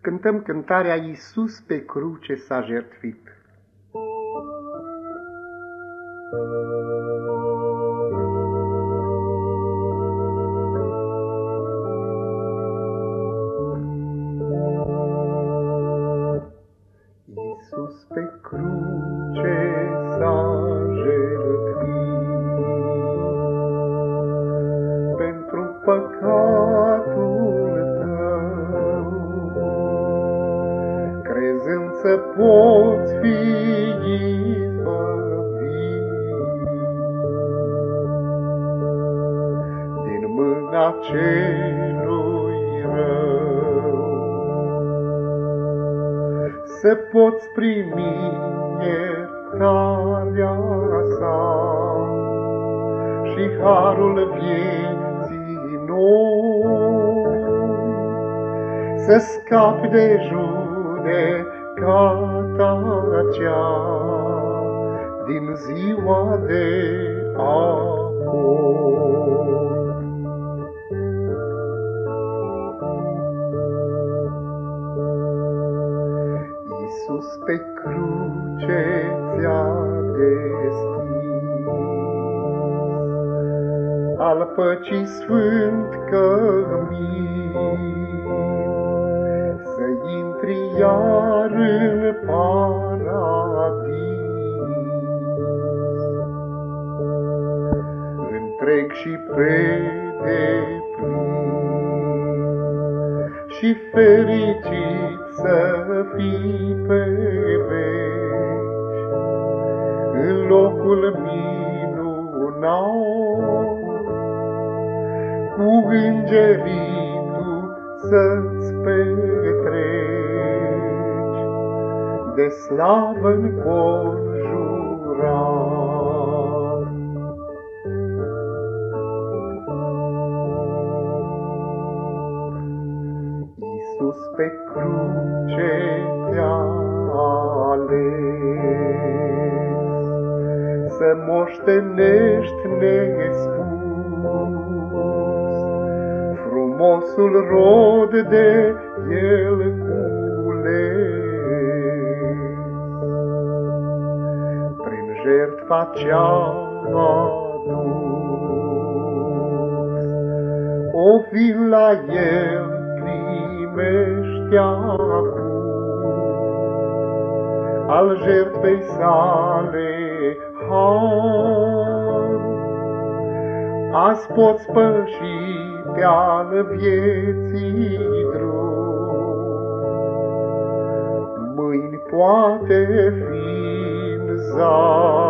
cântăm cântarea Iisus pe cruce s-a jertfit. Iisus pe cruce s-a jertfit pentru păcatul să poți fi izbăvit din mâna celui rău. Să poți primi iertarea sa și harul vieții noi, să scapi de jur judecata cea din ziua de apoi. Iisus pe cruce ți-a deschis al păcii sfânt cămin, intri iar Întreg și pe deplin și fericit să fii pe veci, în locul minunat, cu îngerii tu să-ți petreci de slavă înconjurat. Iisus pe cruce te-a ales, să moștenești nespus, frumosul rod de el cules. jertfa cea O fi la el primește acum, al jertfei sale har. Azi poți păși pe al vieții drum, mâini poate fi în zar.